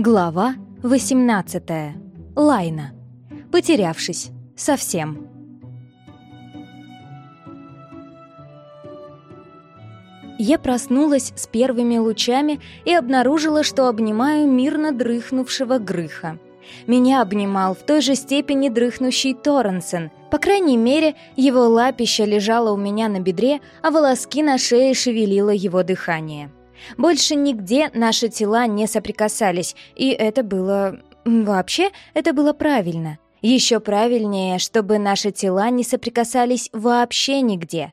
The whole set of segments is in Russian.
Глава 18. Лайна. Потерявшись. Совсем. Я проснулась с первыми лучами и обнаружила, что обнимаю мирно дрыхнувшего Грыха. Меня обнимал в той же степени дрыхнущий Торренсен. По крайней мере, его лапища лежало у меня на бедре, а волоски на шее шевелило его дыхание. Больше нигде наши тела не соприкасались, и это было... Вообще, это было правильно. Еще правильнее, чтобы наши тела не соприкасались вообще нигде.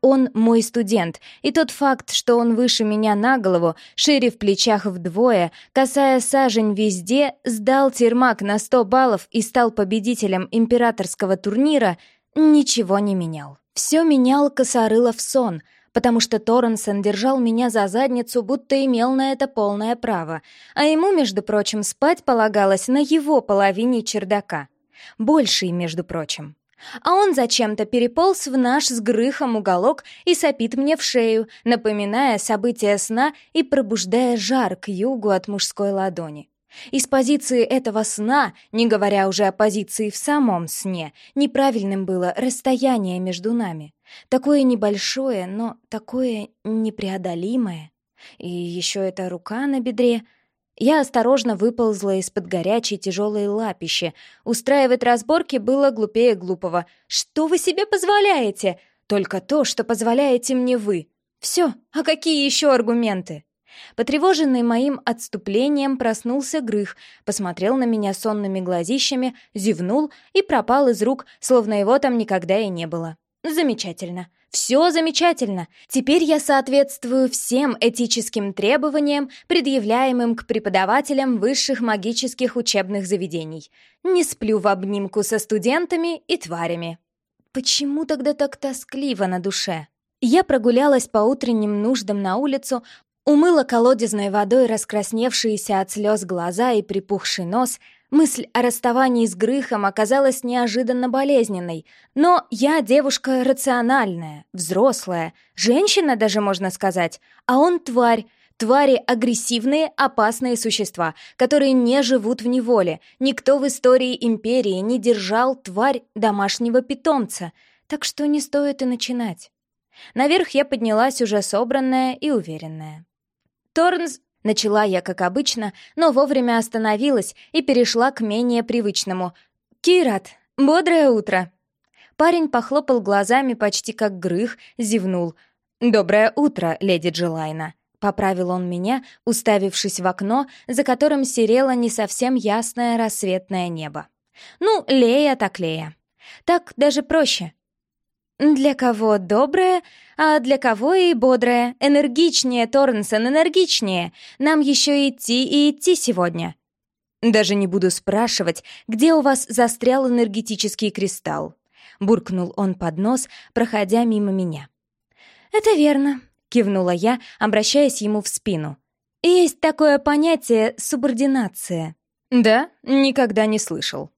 Он мой студент, и тот факт, что он выше меня на голову, шире в плечах вдвое, касая сажень везде, сдал термак на 100 баллов и стал победителем императорского турнира, ничего не менял. Все менял Косорылов сон — потому что Торренсон держал меня за задницу, будто имел на это полное право, а ему, между прочим, спать полагалось на его половине чердака. Больший, между прочим. А он зачем-то переполз в наш с грыхом уголок и сопит мне в шею, напоминая события сна и пробуждая жар к югу от мужской ладони. Из позиции этого сна, не говоря уже о позиции в самом сне, неправильным было расстояние между нами. Такое небольшое, но такое непреодолимое. И еще эта рука на бедре. Я осторожно выползла из-под горячей тяжелой лапищи. Устраивать разборки было глупее глупого. «Что вы себе позволяете?» «Только то, что позволяете мне вы». «Все, а какие еще аргументы?» Потревоженный моим отступлением проснулся Грых, посмотрел на меня сонными глазищами, зевнул и пропал из рук, словно его там никогда и не было. Замечательно. Все замечательно. Теперь я соответствую всем этическим требованиям, предъявляемым к преподавателям высших магических учебных заведений. Не сплю в обнимку со студентами и тварями. Почему тогда так тоскливо на душе? Я прогулялась по утренним нуждам на улицу, умыла колодезной водой раскрасневшиеся от слез глаза и припухший нос — Мысль о расставании с Грыхом оказалась неожиданно болезненной, но я девушка рациональная, взрослая, женщина даже, можно сказать, а он тварь, Твари — агрессивные, опасные существа, которые не живут в неволе. Никто в истории империи не держал тварь домашнего питомца, так что не стоит и начинать. Наверх я поднялась уже собранная и уверенная. Торнс Начала я, как обычно, но вовремя остановилась и перешла к менее привычному. «Кират, бодрое утро!» Парень похлопал глазами почти как грых, зевнул. «Доброе утро, леди Джилайна!» Поправил он меня, уставившись в окно, за которым серело не совсем ясное рассветное небо. «Ну, Лея так Лея. Так даже проще. Для кого доброе, а для кого и бодрое. Энергичнее, Торнсон, энергичнее. Нам еще идти и идти сегодня. Даже не буду спрашивать, где у вас застрял энергетический кристалл. Буркнул он под нос, проходя мимо меня. «Это верно», — кивнула я, обращаясь ему в спину. «Есть такое понятие субординация». «Да, никогда не слышал».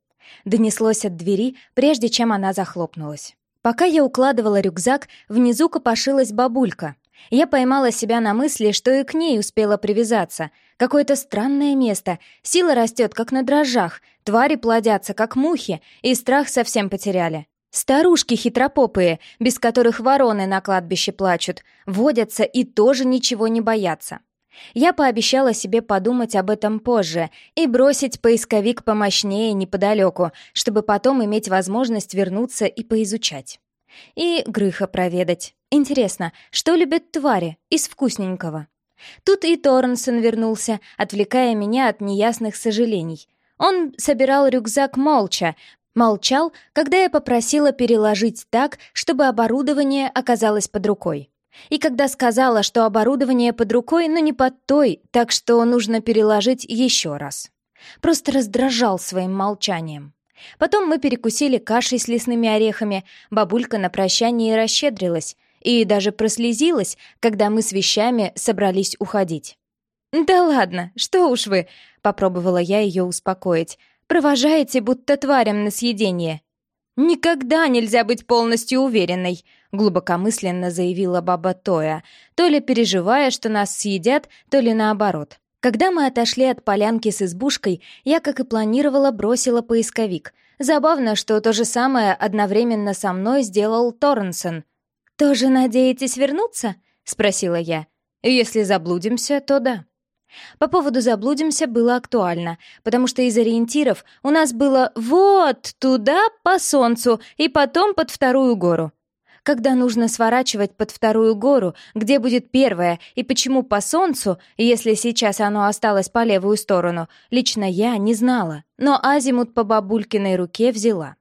Донеслось от двери, прежде чем она захлопнулась. Пока я укладывала рюкзак, внизу копошилась бабулька. Я поймала себя на мысли, что и к ней успела привязаться. Какое-то странное место. Сила растет, как на дрожжах. Твари плодятся, как мухи, и страх совсем потеряли. Старушки хитропопые, без которых вороны на кладбище плачут, водятся и тоже ничего не боятся. Я пообещала себе подумать об этом позже и бросить поисковик помощнее неподалеку, чтобы потом иметь возможность вернуться и поизучать. И Грыха проведать. Интересно, что любят твари из вкусненького? Тут и Торнсон вернулся, отвлекая меня от неясных сожалений. Он собирал рюкзак молча, молчал, когда я попросила переложить так, чтобы оборудование оказалось под рукой. И когда сказала, что оборудование под рукой, но не под той, так что нужно переложить еще раз. Просто раздражал своим молчанием. Потом мы перекусили кашей с лесными орехами, бабулька на прощание расщедрилась и даже прослезилась, когда мы с вещами собрались уходить. «Да ладно, что уж вы!» — попробовала я ее успокоить. «Провожаете, будто тварям на съедение». «Никогда нельзя быть полностью уверенной», — глубокомысленно заявила баба Тоя, то ли переживая, что нас съедят, то ли наоборот. Когда мы отошли от полянки с избушкой, я, как и планировала, бросила поисковик. Забавно, что то же самое одновременно со мной сделал Торренсон. «Тоже надеетесь вернуться?» — спросила я. «Если заблудимся, то да». По поводу «заблудимся» было актуально, потому что из ориентиров у нас было «вот туда, по солнцу, и потом под вторую гору». Когда нужно сворачивать под вторую гору, где будет первая, и почему по солнцу, если сейчас оно осталось по левую сторону, лично я не знала, но азимут по бабулькиной руке взяла.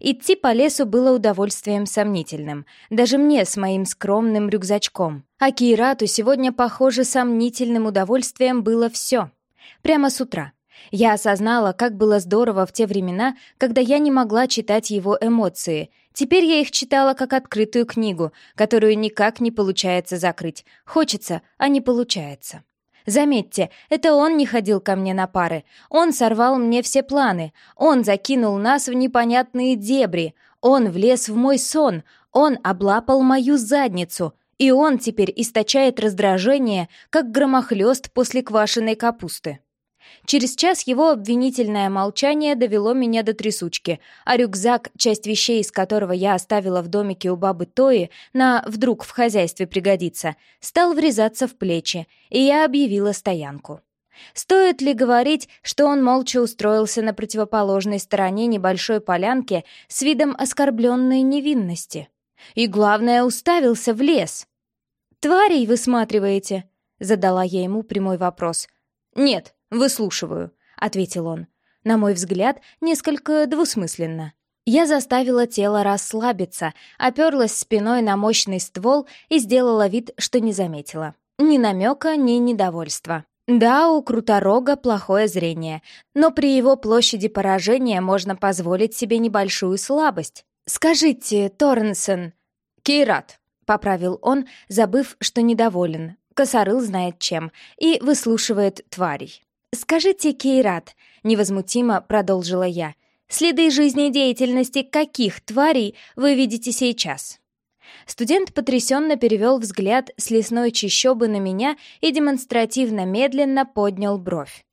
Идти по лесу было удовольствием сомнительным, даже мне с моим скромным рюкзачком. А Кейрату сегодня, похоже, сомнительным удовольствием было все. Прямо с утра. Я осознала, как было здорово в те времена, когда я не могла читать его эмоции. Теперь я их читала как открытую книгу, которую никак не получается закрыть. Хочется, а не получается. Заметьте, это он не ходил ко мне на пары. Он сорвал мне все планы. Он закинул нас в непонятные дебри. Он влез в мой сон. Он облапал мою задницу. И он теперь источает раздражение, как громохлёст после квашеной капусты. Через час его обвинительное молчание довело меня до трясучки, а рюкзак, часть вещей из которого я оставила в домике у бабы Тои, на «вдруг в хозяйстве пригодится», стал врезаться в плечи, и я объявила стоянку. Стоит ли говорить, что он молча устроился на противоположной стороне небольшой полянки с видом оскорбленной невинности? И, главное, уставился в лес. «Тварей высматриваете?» — задала я ему прямой вопрос. «Нет», «Выслушиваю», — ответил он. На мой взгляд, несколько двусмысленно. Я заставила тело расслабиться, оперлась спиной на мощный ствол и сделала вид, что не заметила. Ни намека, ни недовольства. Да, у Круторога плохое зрение, но при его площади поражения можно позволить себе небольшую слабость. «Скажите, Торнсон...» «Кейрат», — поправил он, забыв, что недоволен. Косорыл знает чем, и выслушивает тварей. «Скажите, Кейрат», — невозмутимо продолжила я, «следы жизнедеятельности каких тварей вы видите сейчас?» Студент потрясенно перевел взгляд с лесной чащобы на меня и демонстративно медленно поднял бровь.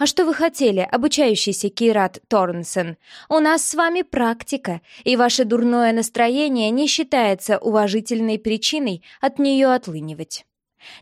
«А что вы хотели, обучающийся Кейрат Торнсен? У нас с вами практика, и ваше дурное настроение не считается уважительной причиной от нее отлынивать».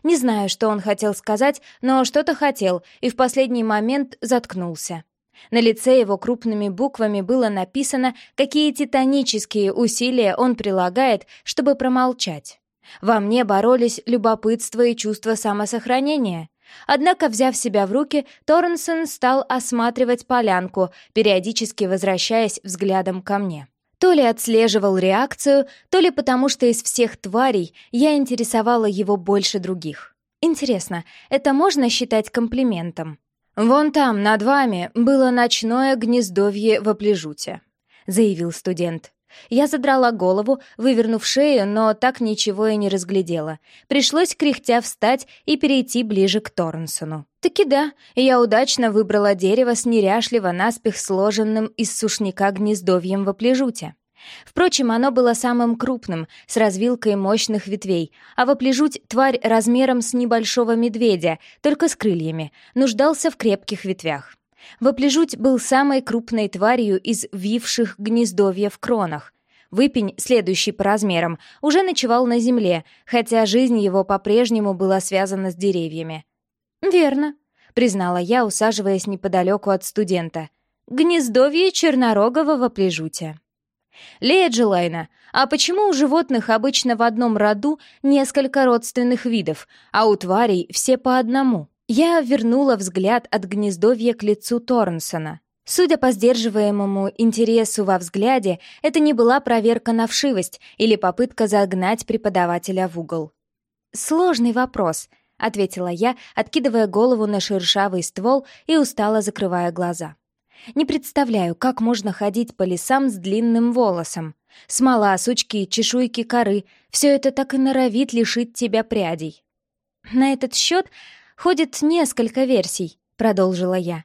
Не знаю, что он хотел сказать, но что-то хотел, и в последний момент заткнулся. На лице его крупными буквами было написано, какие титанические усилия он прилагает, чтобы промолчать. Во мне боролись любопытство и чувство самосохранения. Однако, взяв себя в руки, Торренсон стал осматривать полянку, периодически возвращаясь взглядом ко мне. То ли отслеживал реакцию, то ли потому, что из всех тварей я интересовала его больше других. Интересно, это можно считать комплиментом? «Вон там, над вами, было ночное гнездовье в оплежуте», — заявил студент. Я задрала голову, вывернув шею, но так ничего и не разглядела. Пришлось кряхтя встать и перейти ближе к Торнсону. Таки да, я удачно выбрала дерево с неряшливо наспех сложенным из сушняка гнездовьем в оплежуте. Впрочем, оно было самым крупным, с развилкой мощных ветвей, а воплежуть тварь размером с небольшого медведя, только с крыльями, нуждался в крепких ветвях. Воплежуть был самой крупной тварью из вивших гнездовья в кронах. Выпень, следующий по размерам, уже ночевал на земле, хотя жизнь его по-прежнему была связана с деревьями. «Верно», — признала я, усаживаясь неподалеку от студента. «Гнездовье чернорогого воплежутия». «Лея Джилайна, а почему у животных обычно в одном роду несколько родственных видов, а у тварей все по одному?» Я вернула взгляд от гнездовья к лицу Торнсона. Судя по сдерживаемому интересу во взгляде, это не была проверка на вшивость или попытка загнать преподавателя в угол. «Сложный вопрос», — ответила я, откидывая голову на шершавый ствол и устало закрывая глаза. «Не представляю, как можно ходить по лесам с длинным волосом. Смола, сучки, чешуйки коры — все это так и норовит лишить тебя прядей». На этот счет ходит несколько версий», — продолжила я.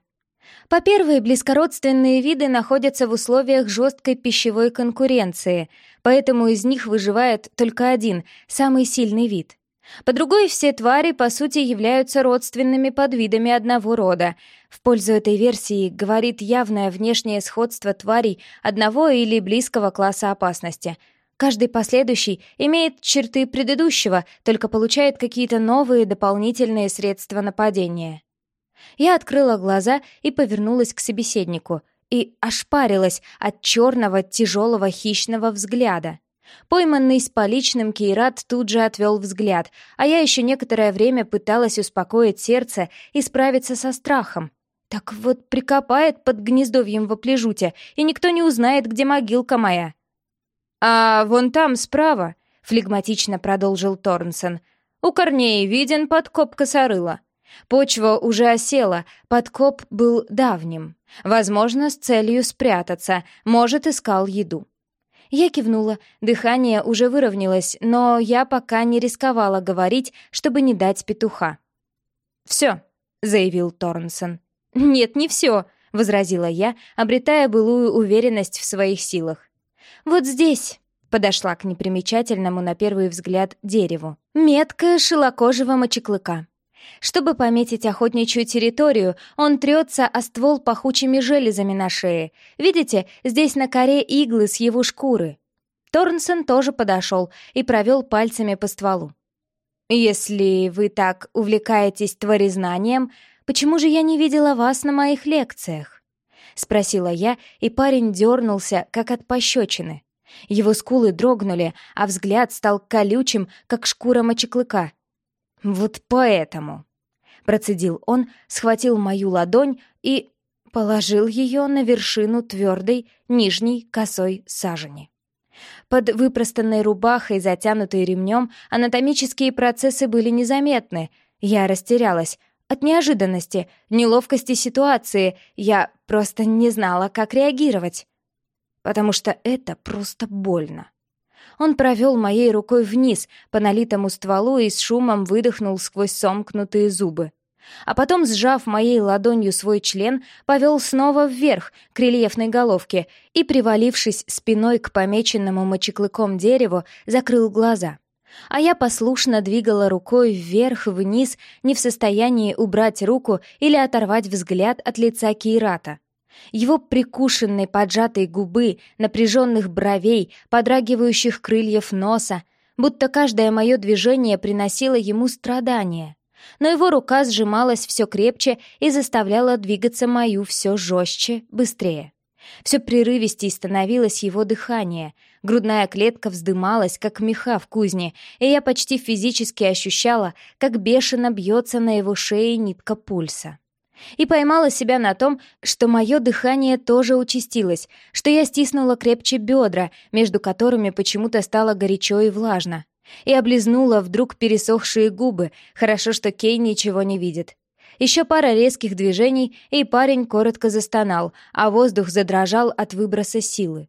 По первой, близкородственные виды находятся в условиях жесткой пищевой конкуренции, поэтому из них выживает только один, самый сильный вид. По другой, все твари, по сути, являются родственными подвидами одного рода. В пользу этой версии говорит явное внешнее сходство тварей одного или близкого класса опасности. Каждый последующий имеет черты предыдущего, только получает какие-то новые дополнительные средства нападения. Я открыла глаза и повернулась к собеседнику и ошпарилась от черного тяжелого хищного взгляда. Пойманный с поличным Кейрат тут же отвел взгляд, а я еще некоторое время пыталась успокоить сердце и справиться со страхом. Так вот прикопает под гнездовьем в оплежуте, и никто не узнает, где могилка моя. «А вон там, справа», — флегматично продолжил Торнсон, — «у корней виден подкоп косорыла. Почва уже осела, подкоп был давним. Возможно, с целью спрятаться, может, искал еду. Я кивнула, дыхание уже выровнялось, но я пока не рисковала говорить, чтобы не дать петуха. «Все», — заявил Торнсон. «Нет, не все», — возразила я, обретая былую уверенность в своих силах. «Вот здесь», — подошла к непримечательному на первый взгляд дереву, метка шелокожего мочеклыка. Чтобы пометить охотничью территорию, он трется о ствол пахучими железами на шее. Видите, здесь на коре иглы с его шкуры. Торнсон тоже подошел и провел пальцами по стволу. «Если вы так увлекаетесь творезнанием, почему же я не видела вас на моих лекциях?» — спросила я, и парень дернулся, как от пощечины. Его скулы дрогнули, а взгляд стал колючим, как шкура мочеклыка. «Вот поэтому», — процедил он, схватил мою ладонь и положил ее на вершину твердой нижней косой сажени. Под выпростанной рубахой, затянутой ремнем, анатомические процессы были незаметны. Я растерялась. От неожиданности, неловкости ситуации я просто не знала, как реагировать. Потому что это просто больно. Он провел моей рукой вниз по налитому стволу и с шумом выдохнул сквозь сомкнутые зубы. А потом, сжав моей ладонью свой член, повел снова вверх, к рельефной головке, и, привалившись спиной к помеченному мочеклыком дереву, закрыл глаза. А я послушно двигала рукой вверх-вниз, не в состоянии убрать руку или оторвать взгляд от лица Кейрата. Его прикушенной поджатой губы, напряженных бровей, подрагивающих крыльев носа, будто каждое мое движение приносило ему страдания. Но его рука сжималась все крепче и заставляла двигаться мою все жестче, быстрее. Все прерывистей становилось его дыхание, грудная клетка вздымалась, как меха в кузне, и я почти физически ощущала, как бешено бьется на его шее нитка пульса и поймала себя на том, что мое дыхание тоже участилось, что я стиснула крепче бедра, между которыми почему-то стало горячо и влажно, и облизнула вдруг пересохшие губы, хорошо, что Кей ничего не видит. Еще пара резких движений, и парень коротко застонал, а воздух задрожал от выброса силы.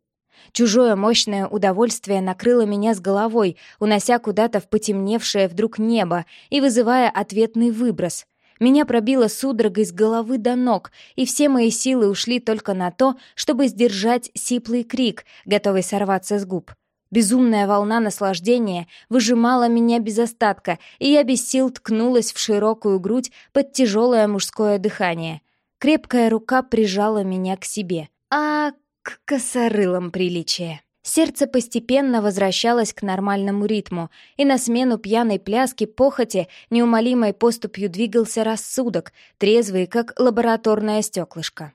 Чужое мощное удовольствие накрыло меня с головой, унося куда-то в потемневшее вдруг небо и вызывая ответный выброс — меня пробило судорогой с головы до ног, и все мои силы ушли только на то, чтобы сдержать сиплый крик, готовый сорваться с губ. Безумная волна наслаждения выжимала меня без остатка, и я без сил ткнулась в широкую грудь под тяжелое мужское дыхание. Крепкая рука прижала меня к себе. А к косорылам приличия. Сердце постепенно возвращалось к нормальному ритму, и на смену пьяной пляски похоти неумолимой поступью двигался рассудок, трезвый, как лабораторное стеклышко.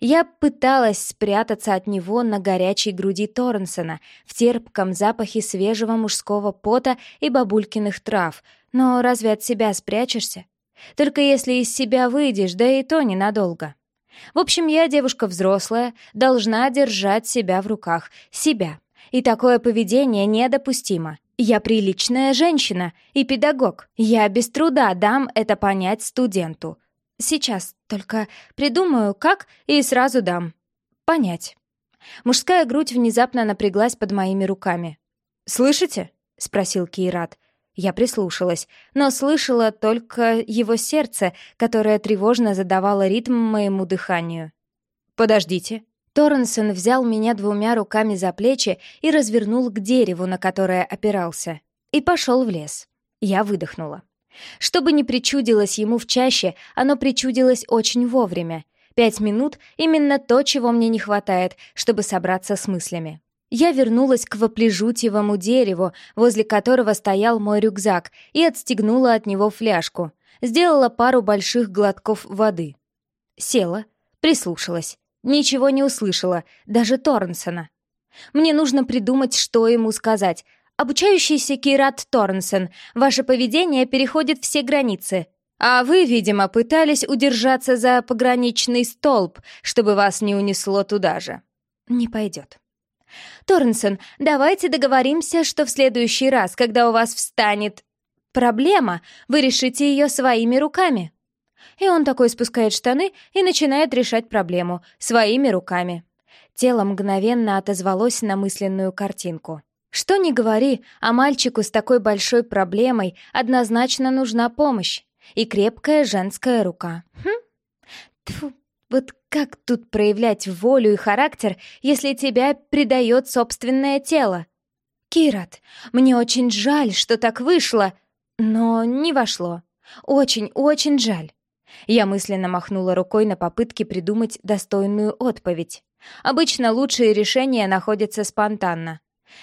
Я пыталась спрятаться от него на горячей груди Торренсона, в терпком запахе свежего мужского пота и бабулькиных трав, но разве от себя спрячешься? Только если из себя выйдешь, да и то ненадолго. В общем, я девушка взрослая, должна держать себя в руках, себя. И такое поведение недопустимо. Я приличная женщина и педагог. Я без труда дам это понять студенту. Сейчас только придумаю, как, и сразу дам. Понять. Мужская грудь внезапно напряглась под моими руками. «Слышите?» — спросил Кейрат. Я прислушалась, но слышала только его сердце, которое тревожно задавало ритм моему дыханию. «Подождите». Торренсон взял меня двумя руками за плечи и развернул к дереву, на которое опирался, и пошел в лес. Я выдохнула. Чтобы не причудилось ему в чаще, оно причудилось очень вовремя. Пять минут — именно то, чего мне не хватает, чтобы собраться с мыслями. Я вернулась к воплежутьевому дереву, возле которого стоял мой рюкзак, и отстегнула от него фляжку. Сделала пару больших глотков воды. Села, прислушалась. Ничего не услышала, даже Торнсона. Мне нужно придумать, что ему сказать. «Обучающийся Кират Торнсон, ваше поведение переходит все границы. А вы, видимо, пытались удержаться за пограничный столб, чтобы вас не унесло туда же». Не пойдет. «Торнсон, давайте договоримся, что в следующий раз, когда у вас встанет проблема, вы решите ее своими руками». И он такой спускает штаны и начинает решать проблему своими руками. Тело мгновенно отозвалось на мысленную картинку. Что ни говори, а мальчику с такой большой проблемой однозначно нужна помощь и крепкая женская рука. Хм? Тьфу, вот как тут проявлять волю и характер, если тебя предает собственное тело? Кират, мне очень жаль, что так вышло, но не вошло. Очень-очень жаль. Я мысленно махнула рукой на попытки придумать достойную отповедь. Обычно лучшие решения находятся спонтанно.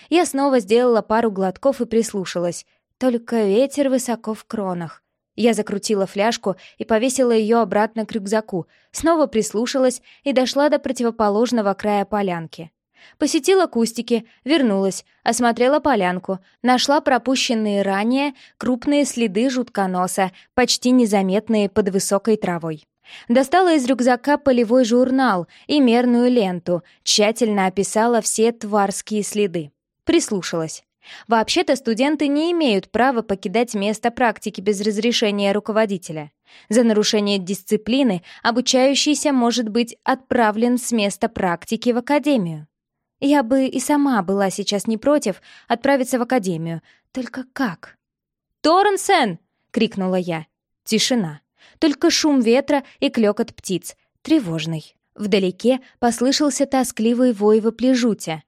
Я снова сделала пару глотков и прислушалась. Только ветер высоко в кронах. Я закрутила фляжку и повесила ее обратно к рюкзаку, снова прислушалась и дошла до противоположного края полянки. Посетила кустики, вернулась, осмотрела полянку, нашла пропущенные ранее крупные следы жутконоса, почти незаметные под высокой травой. Достала из рюкзака полевой журнал и мерную ленту, тщательно описала все тварские следы. Прислушалась. Вообще-то студенты не имеют права покидать место практики без разрешения руководителя. За нарушение дисциплины обучающийся может быть отправлен с места практики в академию. Я бы и сама была сейчас не против отправиться в академию. Только как? «Торренсен!» — крикнула я. Тишина. Только шум ветра и клёкот птиц. Тревожный. Вдалеке послышался тоскливый вой воплежутя.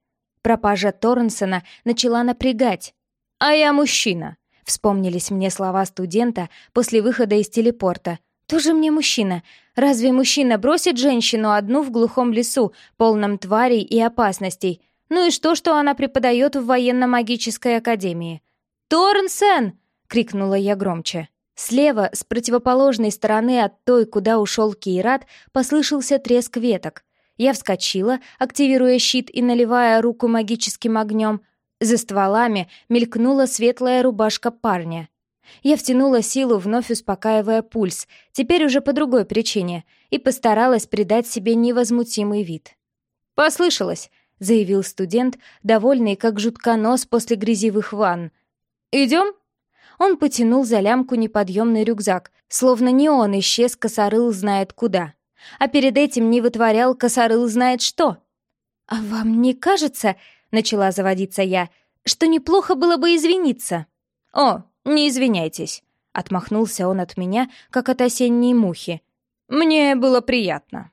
Пропажа Торренсона начала напрягать. «А я мужчина», — вспомнились мне слова студента после выхода из телепорта. «Тоже мне мужчина. Разве мужчина бросит женщину одну в глухом лесу, полном тварей и опасностей? Ну и что, что она преподает в военно-магической академии?» «Торнсен!» — крикнула я громче. Слева, с противоположной стороны от той, куда ушел Кейрат, послышался треск веток. Я вскочила, активируя щит и наливая руку магическим огнем. За стволами мелькнула светлая рубашка парня. Я втянула силу, вновь успокаивая пульс, теперь уже по другой причине, и постаралась придать себе невозмутимый вид. «Послышалось», — заявил студент, довольный, как жутконос после грязевых ванн. «Идем?» Он потянул за лямку неподъемный рюкзак, словно не он исчез, косорыл знает куда а перед этим не вытворял косорыл знает что. «А вам не кажется, — начала заводиться я, — что неплохо было бы извиниться?» «О, не извиняйтесь», — отмахнулся он от меня, как от осенней мухи. «Мне было приятно».